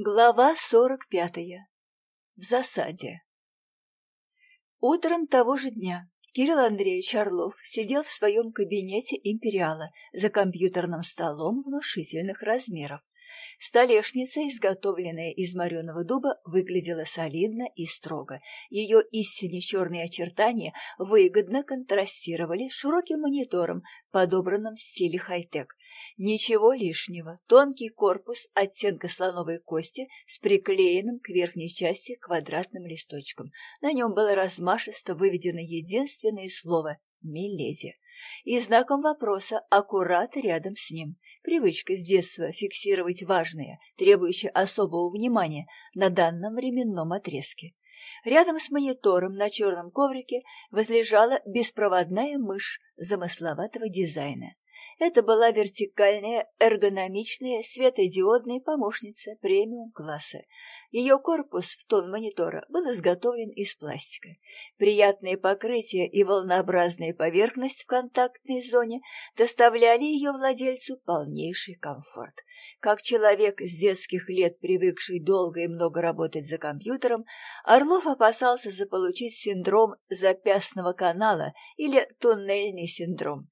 Глава сорок пятая. В засаде. Утром того же дня Кирилл Андреевич Орлов сидел в своем кабинете империала за компьютерным столом внушительных размеров. Столешница, изготовленная из мореного дуба, выглядела солидно и строго. Ее истинно черные очертания выгодно контрастировали с широким монитором, подобранным в стиле хай-тек. Ничего лишнего. Тонкий корпус оттенка слоновой кости с приклеенным к верхней части квадратным листочком. На нем было размашисто выведено единственное слово «Миледи» и знаком вопроса аккурат рядом с ним. Привычка с детства фиксировать важное, требующее особого внимания на данном временном отрезке. Рядом с монитором на черном коврике возлежала беспроводная мышь замысловатого дизайна. Это была вертикальная, эргономичная, светодиодная помощница премиум-класса. Ее корпус в тон монитора был изготовлен из пластика. Приятное покрытие и волнообразная поверхность в контактной зоне доставляли ее владельцу полнейший комфорт. Как человек с детских лет, привыкший долго и много работать за компьютером, Орлов опасался заполучить синдром запястного канала или туннельный синдром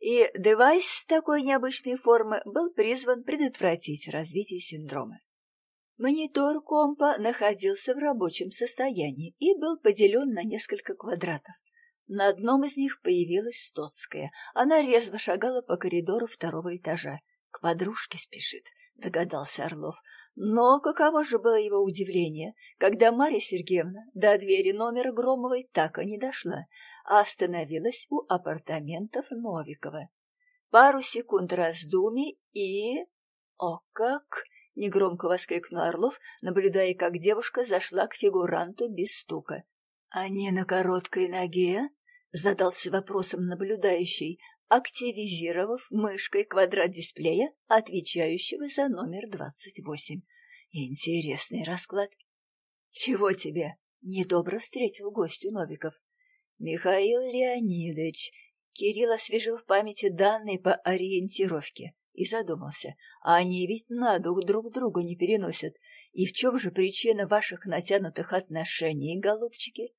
и девайс такой необычной формы был призван предотвратить развитие синдрома. Монитор компа находился в рабочем состоянии и был поделен на несколько квадратов. На одном из них появилась Стоцкая. Она резво шагала по коридору второго этажа. К подружке спешит догадался Орлов. Но каково же было его удивление, когда Марья Сергеевна до двери номера Громовой так и не дошла, а остановилась у апартаментов Новикова. Пару секунд раздумий и... О, как! — негромко воскликнул Орлов, наблюдая, как девушка зашла к фигуранту без стука. — Они на короткой ноге? — задался вопросом наблюдающий, активизировав мышкой квадрат дисплея, отвечающего за номер двадцать восемь. Интересный расклад. Чего тебе? Недобро встретил гостю Новиков. Михаил Леонидович. Кирилл освежил в памяти данные по ориентировке и задумался. Они ведь на дух друг друга не переносят. И в чем же причина ваших натянутых отношений, голубчики?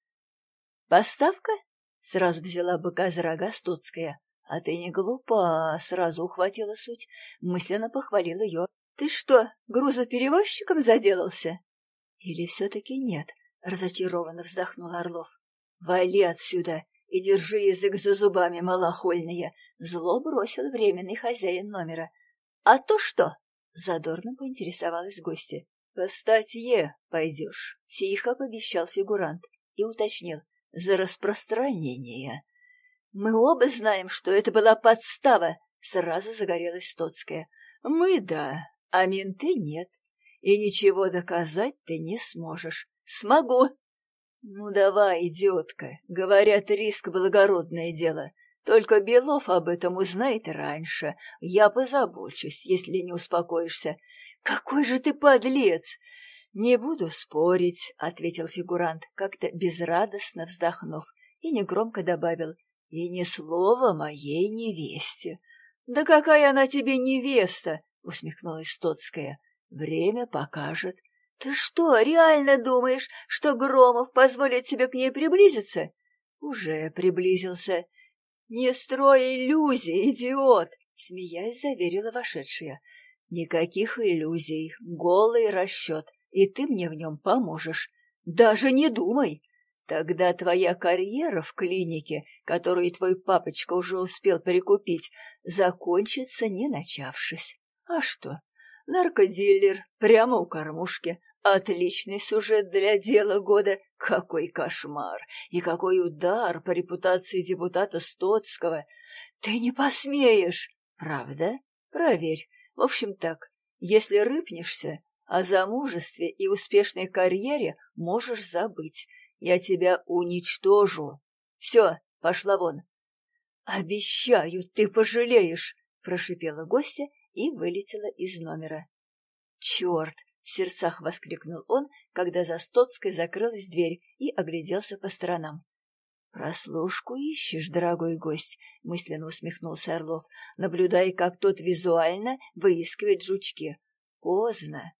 Поставка? Сразу взяла быка за рога Стоцкая. «А ты не глупа!» — сразу ухватила суть, мысленно похвалил ее. «Ты что, грузоперевозчиком заделался?» «Или все-таки нет?» — разочарованно вздохнул Орлов. «Вали отсюда и держи язык за зубами, малохольная!» Зло бросил временный хозяин номера. «А то что?» — задорно поинтересовалась гостья. «По статье пойдешь», — тихо пообещал фигурант и уточнил. «За распространение». Мы оба знаем, что это была подстава, сразу загорелась Стоцкая. Мы да, а менты нет. И ничего доказать ты не сможешь. Смогу. Ну давай, идиотка. Говорят, риск благородное дело. Только Белов об этом узнает раньше. Я позабочусь, если не успокоишься. Какой же ты подлец! Не буду спорить, ответил фигурант, как-то безрадостно вздохнув, и негромко добавил. И ни слова моей невесте. Да какая она тебе невеста? усмехнулась Стоцкая. Время покажет. Ты что, реально думаешь, что Громов позволит тебе к ней приблизиться? Уже приблизился. Не строй иллюзий, идиот, смеясь, заверила вошедшая. Никаких иллюзий, голый расчет, и ты мне в нем поможешь. Даже не думай. Тогда твоя карьера в клинике, которую твой папочка уже успел перекупить, закончится, не начавшись. А что? Наркодилер прямо у кормушки. Отличный сюжет для дела года. Какой кошмар! И какой удар по репутации депутата Стоцкого! Ты не посмеешь! Правда? Проверь. В общем так, если рыпнешься, о замужестве и успешной карьере можешь забыть. Я тебя уничтожу. Все, пошла вон. Обещаю, ты пожалеешь, прошипела гостья и вылетела из номера. Черт! В сердцах воскликнул он, когда за Стоцкой закрылась дверь и огляделся по сторонам. «Прослушку ищешь, дорогой гость», — мысленно усмехнулся Орлов, наблюдая, как тот визуально выискивает жучки. «Поздно.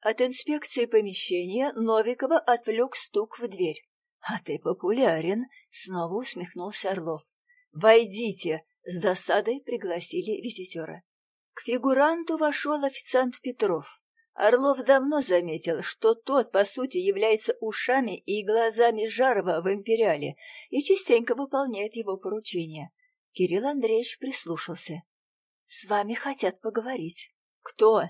От инспекции помещения Новикова отвлек стук в дверь. «А ты популярен!» — снова усмехнулся Орлов. «Войдите!» — с досадой пригласили визитера. К фигуранту вошел официант Петров. Орлов давно заметил, что тот, по сути, является ушами и глазами Жарова в «Империале» и частенько выполняет его поручения. Кирилл Андреевич прислушался. «С вами хотят поговорить». «Кто?»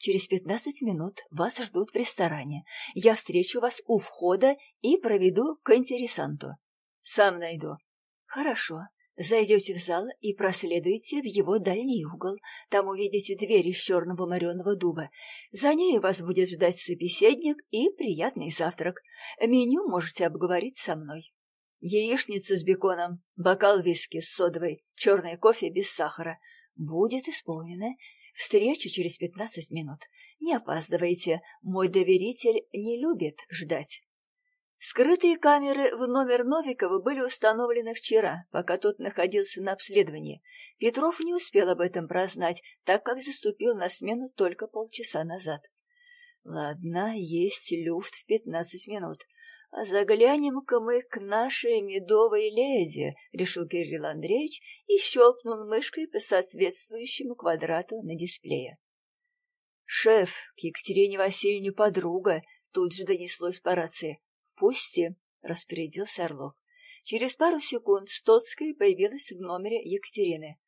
«Через пятнадцать минут вас ждут в ресторане. Я встречу вас у входа и проведу к интересанту». «Сам найду». «Хорошо. Зайдете в зал и проследуйте в его дальний угол. Там увидите дверь из черного мореного дуба. За ней вас будет ждать собеседник и приятный завтрак. Меню можете обговорить со мной. Яичница с беконом, бокал виски с содовой, черный кофе без сахара. Будет исполнено. Встреча через пятнадцать минут. Не опаздывайте, мой доверитель не любит ждать. Скрытые камеры в номер Новикова были установлены вчера, пока тот находился на обследовании. Петров не успел об этом прознать, так как заступил на смену только полчаса назад. Ладно, есть люфт в пятнадцать минут. Заглянем-ка мы к нашей медовой леди, решил Кирилл Андреевич и щелкнул мышкой по соответствующему квадрату на дисплее. Шеф, к Екатерине Васильевне подруга, тут же донеслось по рации. «Пусти», — распорядился Орлов. Через пару секунд Стоцкая появилась в номере Екатерины.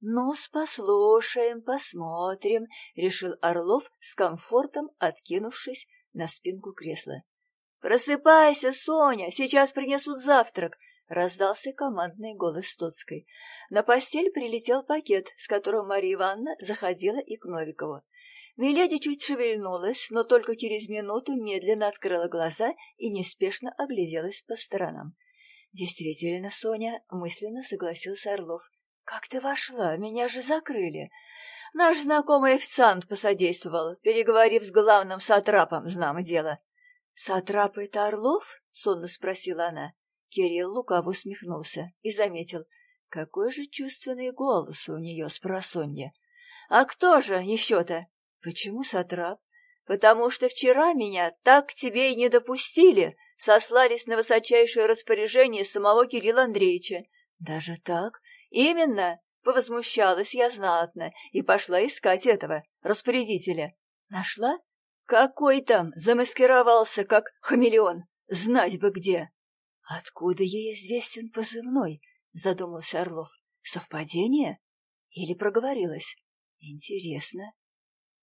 ну послушаем, посмотрим», — решил Орлов с комфортом, откинувшись на спинку кресла. «Просыпайся, Соня, сейчас принесут завтрак», — раздался командный голос Стоцкой. На постель прилетел пакет, с которым Мария Ивановна заходила и к Новикову. Миледи чуть шевельнулась, но только через минуту медленно открыла глаза и неспешно огляделась по сторонам. «Действительно, Соня», — мысленно согласился Орлов. «Как ты вошла? Меня же закрыли». Наш знакомый официант посодействовал, переговорив с главным сатрапом, знамо дело. «Сатрап — это Орлов?» — сонно спросила она. Кирилл лукаво усмехнулся и заметил, какой же чувственный голос у нее с просонья. «А кто же еще-то?» Почему сатрап? Потому что вчера меня так тебе и не допустили, сослались на высочайшее распоряжение самого Кирилла Андреевича. Даже так? Именно. Повозмущалась я знатно и пошла искать этого распорядителя. Нашла? Какой там замаскировался, как хамелеон. Знать бы где. Откуда ей известен позывной? Задумался Орлов. Совпадение? Или проговорилась? Интересно.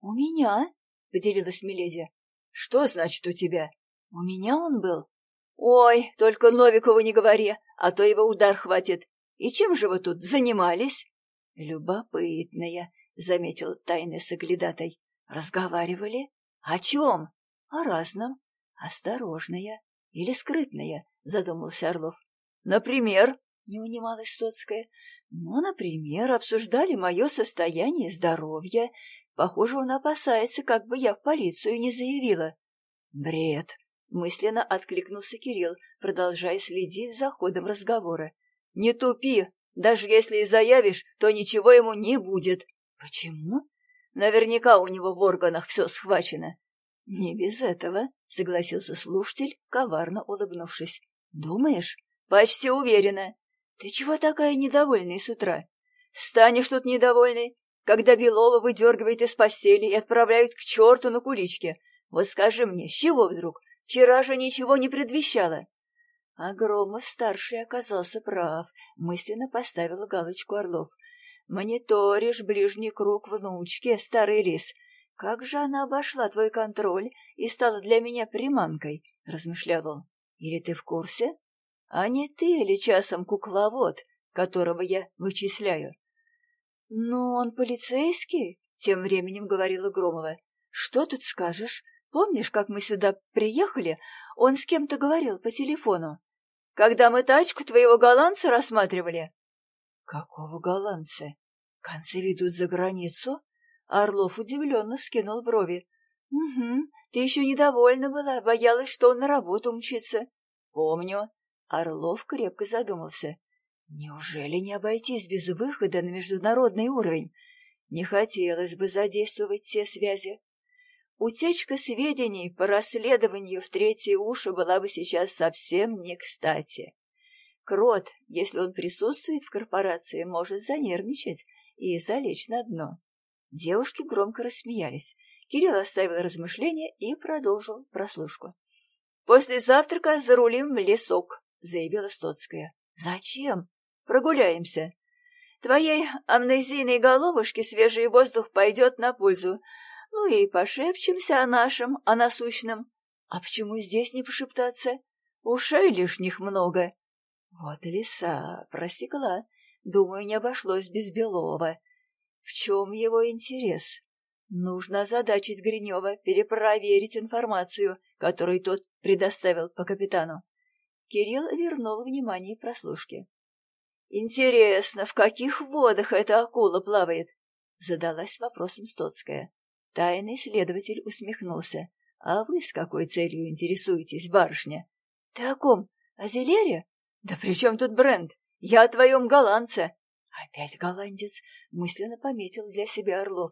«У меня?» — поделилась Милезия. «Что значит у тебя?» «У меня он был?» «Ой, только Новикову не говори, а то его удар хватит. И чем же вы тут занимались?» «Любопытная», — заметил тайный соглядатай. «Разговаривали? О чем?» «О разном. Осторожная или скрытная», — задумался Орлов. «Например?» — не унималась Соцкая. «Ну, например, обсуждали мое состояние здоровья, Похоже, он опасается, как бы я в полицию не заявила. Бред. Мысленно откликнулся Кирилл, продолжая следить за ходом разговора. Не тупи. Даже если и заявишь, то ничего ему не будет. Почему? Наверняка у него в органах все схвачено. Не без этого, согласился слушатель, коварно улыбнувшись. Думаешь? Почти уверена. Ты чего такая недовольная с утра? Станешь тут недовольной, когда Белова выдергивает из постели и отправляют к черту на куличке. Вот скажи мне, с чего вдруг? Вчера же ничего не предвещало. А Громов-старший оказался прав, мысленно поставил галочку Орлов. Мониторишь ближний круг внучки, старый лис. Как же она обошла твой контроль и стала для меня приманкой, размышлял он. Или ты в курсе? А не ты или часом кукловод, которого я вычисляю? «Ну, он полицейский», — тем временем говорила Громова. «Что тут скажешь? Помнишь, как мы сюда приехали? Он с кем-то говорил по телефону. Когда мы тачку твоего голландца рассматривали?» «Какого голландца? Концы ведут за границу?» Орлов удивленно вскинул брови. «Угу, ты еще недовольна была, боялась, что он на работу мчится». «Помню». Орлов крепко задумался. Неужели не обойтись без выхода на международный уровень? Не хотелось бы задействовать все связи. Утечка сведений по расследованию в третье уши была бы сейчас совсем не кстати. Крот, если он присутствует в корпорации, может занервничать и залечь на дно. Девушки громко рассмеялись. Кирилл оставил размышления и продолжил прослушку. «После завтрака зарулим в лесок», — заявила Стоцкая. «Зачем? Прогуляемся. Твоей амнезийной головушке свежий воздух пойдет на пользу. Ну и пошепчемся о нашем, о насущном. А почему здесь не пошептаться? Ушей лишних много. Вот лиса просекла. Думаю, не обошлось без Белова. В чем его интерес? Нужно озадачить Гринева, перепроверить информацию, которую тот предоставил по капитану. Кирилл вернул внимание прослушки. «Интересно, в каких водах эта акула плавает?» — задалась вопросом Стоцкая. Тайный следователь усмехнулся. «А вы с какой целью интересуетесь, барышня?» «Ты о ком? О Зелере?» «Да при чем тут бренд? Я о твоем голландце!» «Опять голландец!» — мысленно пометил для себя Орлов.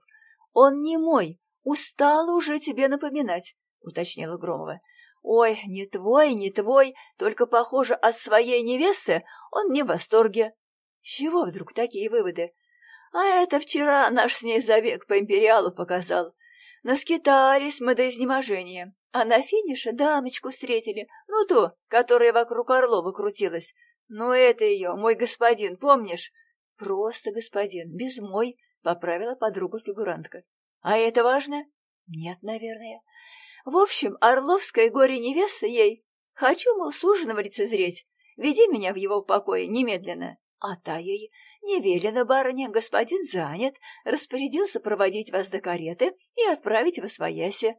«Он не мой! Устала уже тебе напоминать!» — уточнила Громова. «Ой, не твой, не твой, только, похоже, от своей невесты он не в восторге». «С чего вдруг такие выводы?» «А это вчера наш с ней забег по империалу показал. Наскитались мы до изнеможения, а на финише дамочку встретили, ну ту, которая вокруг Орлова крутилась. Ну это ее, мой господин, помнишь?» «Просто господин, без мой», — поправила подруга-фигурантка. «А это важно?» «Нет, наверное. В общем, Орловская горе-невеста ей. Хочу, мол, суженого лицезреть. Веди меня в его покое немедленно. А та ей не велено, барыня, господин занят, распорядился проводить вас до кареты и отправить в освояси.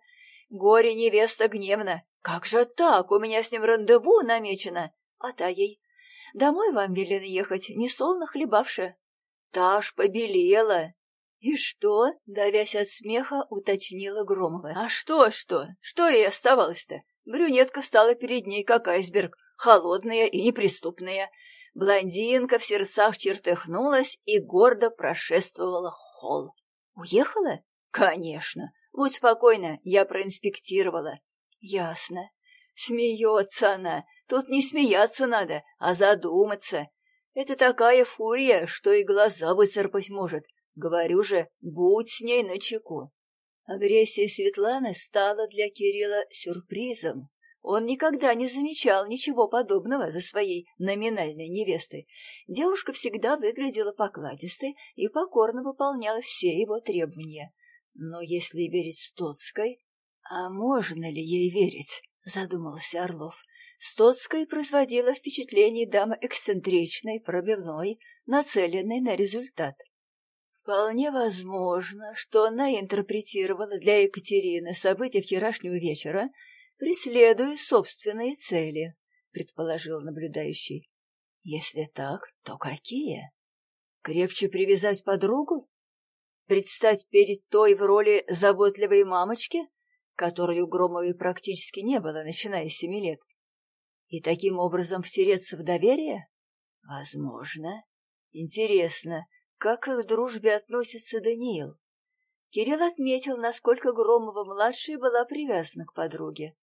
Горе-невеста гневно. Как же так? У меня с ним рандеву намечено. А та ей. Домой вам велено ехать, не солно хлебавши. Та ж побелела. «И что?» — давясь от смеха, уточнила Громова. «А что, что? Что ей оставалось-то? Брюнетка стала перед ней как айсберг, холодная и неприступная. Блондинка в сердцах чертыхнулась и гордо прошествовала холл. «Уехала?» «Конечно. Будь спокойна, я проинспектировала». «Ясно. Смеется она. Тут не смеяться надо, а задуматься. Это такая фурия, что и глаза выцарпать может. Говорю же, будь с ней начеку. Агрессия Светланы стала для Кирилла сюрпризом. Он никогда не замечал ничего подобного за своей номинальной невестой. Девушка всегда выглядела покладистой и покорно выполняла все его требования. Но если верить Стоцкой... А можно ли ей верить? Задумался Орлов. Стоцкая производила впечатление дамы эксцентричной, пробивной, нацеленной на результат. Вполне возможно, что она интерпретировала для Екатерины события вчерашнего вечера, преследуя собственные цели, предположил наблюдающий. Если так, то какие? Крепче привязать подругу? Предстать перед той в роли заботливой мамочки, которой у Громовой практически не было, начиная с семи лет? И таким образом втереться в доверие? Возможно. Интересно, как их дружбе относится Даниил. Кирилл отметил, насколько Громова-младшая была привязана к подруге.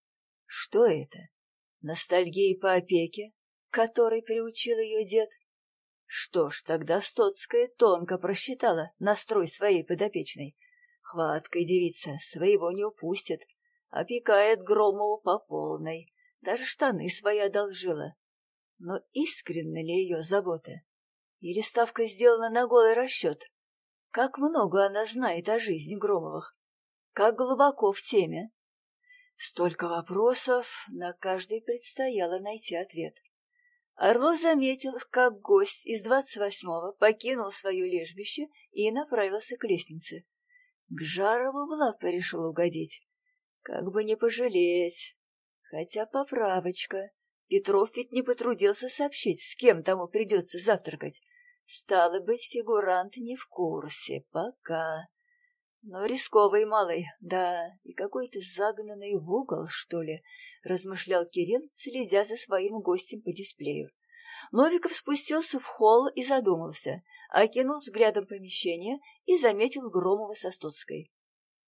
Что это? Ностальгия по опеке, которой приучил ее дед? Что ж, тогда Стоцкая тонко просчитала настрой своей подопечной. Хваткой девица своего не упустит, опекает Громову по полной, даже штаны свои одолжила. Но искренна ли ее забота? Или ставка сделана на голый расчет? Как много она знает о жизни Громовых? Как глубоко в теме? Столько вопросов, на каждый предстояло найти ответ. Орлов заметил, как гость из двадцать восьмого покинул свое лежбище и направился к лестнице. К Жарову в лапы решил угодить. Как бы не пожалеть. Хотя поправочка. Петров ведь не потрудился сообщить, с кем тому придется завтракать. Стало быть, фигурант не в курсе пока. Но рисковый малый, да, и какой-то загнанный в угол, что ли, размышлял Кирилл, следя за своим гостем по дисплею. Новиков спустился в холл и задумался, окинул взглядом помещение и заметил Громова со Стоцкой.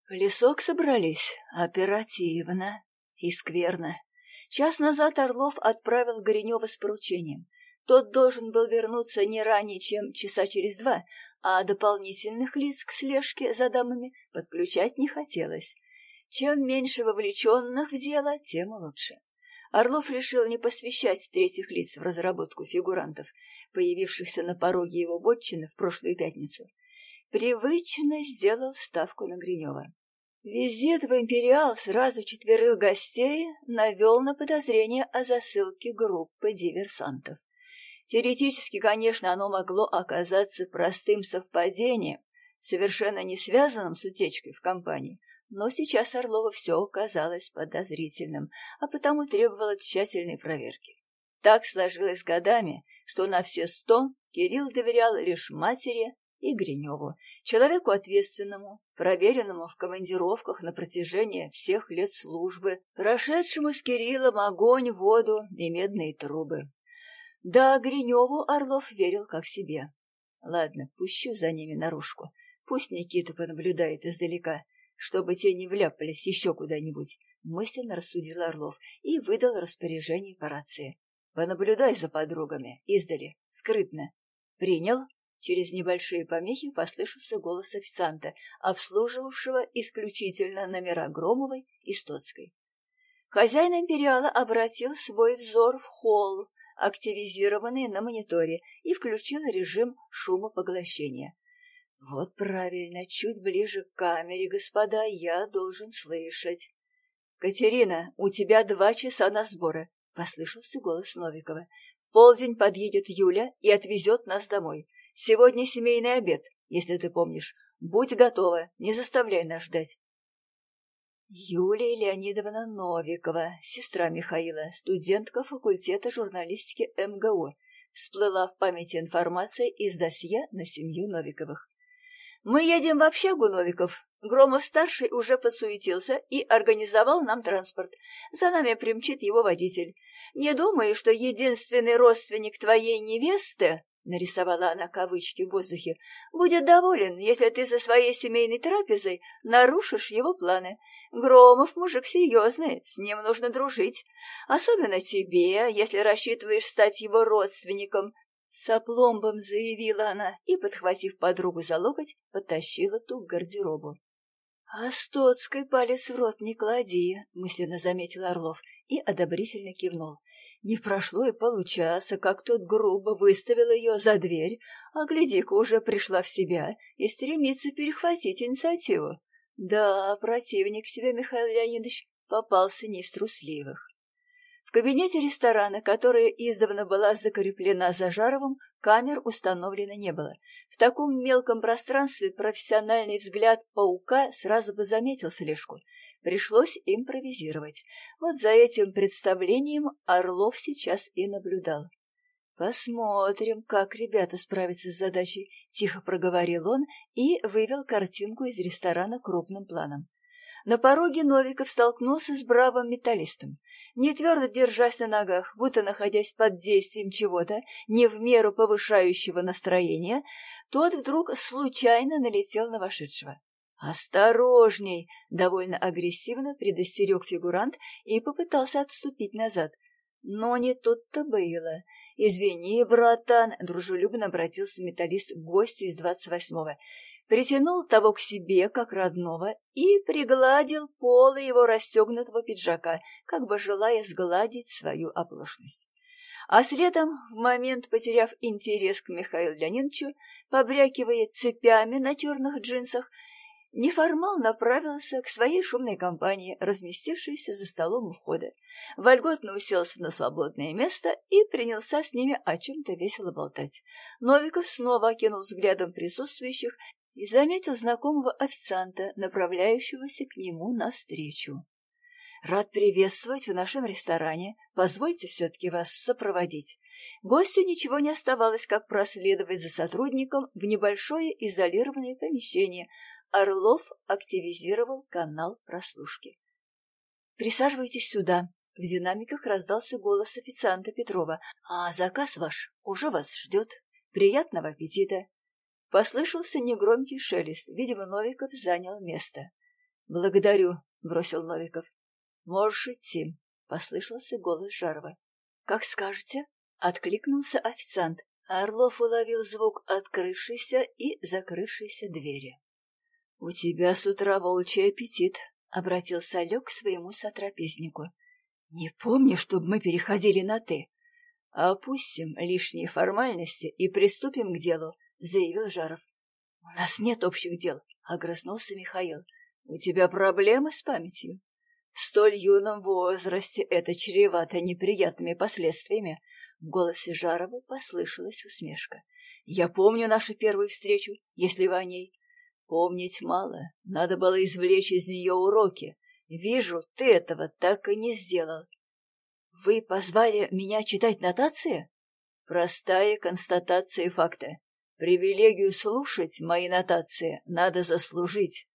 В лесок собрались оперативно и скверно. Час назад Орлов отправил Горенева с поручением. Тот должен был вернуться не ранее, чем часа через два, а дополнительных лиц к слежке за дамами подключать не хотелось. Чем меньше вовлеченных в дело, тем лучше. Орлов решил не посвящать третьих лиц в разработку фигурантов, появившихся на пороге его вотчины в прошлую пятницу. Привычно сделал ставку на Гринева. Визит в «Империал» сразу четверых гостей навел на подозрение о засылке группы диверсантов. Теоретически, конечно, оно могло оказаться простым совпадением, совершенно не связанным с утечкой в компании, но сейчас Орлова все казалось подозрительным, а потому требовало тщательной проверки. Так сложилось годами, что на все сто Кирилл доверял лишь матери и Гриневу, человеку ответственному, проверенному в командировках на протяжении всех лет службы, прошедшему с Кириллом огонь, воду и медные трубы. Да, Гриневу Орлов верил как себе. Ладно, пущу за ними наружку. Пусть Никита понаблюдает издалека, чтобы те не вляпались еще куда-нибудь, мысленно рассудил Орлов и выдал распоряжение по рации. Понаблюдай за подругами, издали, скрытно. Принял? Через небольшие помехи послышался голос официанта, обслуживавшего исключительно номера Громовой и Стоцкой. Хозяин империала обратил свой взор в холл, активизированный на мониторе, и включил режим шумопоглощения. Вот правильно, чуть ближе к камере, господа, я должен слышать. Катерина, у тебя два часа на сборы, послышался голос Новикова. В полдень подъедет Юля и отвезет нас домой. Сегодня семейный обед, если ты помнишь. Будь готова, не заставляй нас ждать. Юлия Леонидовна Новикова, сестра Михаила, студентка факультета журналистики МГУ, всплыла в памяти информация из досье на семью Новиковых. «Мы едем в общагу Новиков. Громов-старший уже подсуетился и организовал нам транспорт. За нами примчит его водитель. Не думаю, что единственный родственник твоей невесты — нарисовала она кавычки в воздухе, — будет доволен, если ты со своей семейной трапезой нарушишь его планы. Громов мужик серьезный, с ним нужно дружить. Особенно тебе, если рассчитываешь стать его родственником. С опломбом заявила она и, подхватив подругу за локоть, потащила ту к гардеробу. — А палец в рот не клади, — мысленно заметил Орлов и одобрительно кивнул. Не прошло и получаса, как тот грубо выставил ее за дверь, а гляди-ка уже пришла в себя и стремится перехватить инициативу. Да, противник себе, Михаил Леонидович, попался не из трусливых. В кабинете ресторана, которая издавна была закреплена за Жаровым, камер установлено не было. В таком мелком пространстве профессиональный взгляд паука сразу бы заметил слежку. Пришлось импровизировать. Вот за этим представлением Орлов сейчас и наблюдал. «Посмотрим, как ребята справятся с задачей», — тихо проговорил он и вывел картинку из ресторана крупным планом. На пороге Новиков столкнулся с бравым металлистом. Не твердо держась на ногах, будто находясь под действием чего-то, не в меру повышающего настроение, тот вдруг случайно налетел на вошедшего. «Осторожней!» — довольно агрессивно предостерег фигурант и попытался отступить назад. Но не тут-то было. «Извини, братан!» — дружелюбно обратился металлист к гостю из двадцать восьмого. Притянул того к себе, как родного, и пригладил полы его расстегнутого пиджака, как бы желая сгладить свою оплошность. А следом, в момент потеряв интерес к Михаилу Леонидовичу, побрякивая цепями на черных джинсах, Неформал направился к своей шумной компании, разместившейся за столом у входа. Вольготно уселся на свободное место и принялся с ними о чем-то весело болтать. Новиков снова окинул взглядом присутствующих и заметил знакомого официанта, направляющегося к нему навстречу. «Рад приветствовать в нашем ресторане. Позвольте все-таки вас сопроводить». Гостю ничего не оставалось, как проследовать за сотрудником в небольшое изолированное помещение, Орлов активизировал канал прослушки. «Присаживайтесь сюда». В динамиках раздался голос официанта Петрова. «А заказ ваш уже вас ждет. Приятного аппетита!» Послышался негромкий шелест. Видимо, Новиков занял место. Благодарю, бросил Новиков. Можешь идти, послышался голос Жарова. Как скажете, откликнулся официант. Орлов уловил звук открывшейся и закрывшейся двери. «У тебя с утра волчий аппетит», — обратился Олег к своему сотрапезнику. «Не помню, чтобы мы переходили на «ты». «Опустим лишние формальности и приступим к делу», — заявил Жаров. «У нас нет общих дел», — огрызнулся Михаил. «У тебя проблемы с памятью?» «В столь юном возрасте это чревато неприятными последствиями», в голосе Жарова послышалась усмешка. «Я помню нашу первую встречу, если вы о ней. Помнить мало, надо было извлечь из нее уроки. Вижу, ты этого так и не сделал. Вы позвали меня читать нотации? Простая констатация факта. Привилегию слушать мои нотации надо заслужить.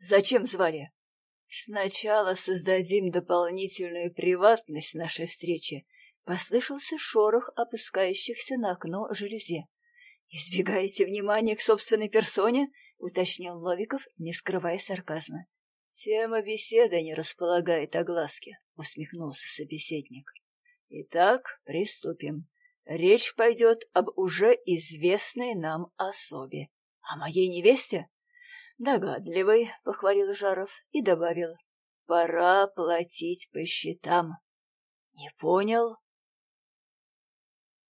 Зачем звали? Сначала создадим дополнительную приватность нашей встречи. Послышался шорох опускающихся на окно жалюзи. «Избегаете внимания к собственной персоне?» — уточнил Новиков, не скрывая сарказма. «Тема беседы не располагает огласки», — усмехнулся собеседник. «Итак, приступим. Речь пойдет об уже известной нам особе. О моей невесте?» «Догадливый», — похвалил Жаров и добавил. «Пора платить по счетам». «Не понял»,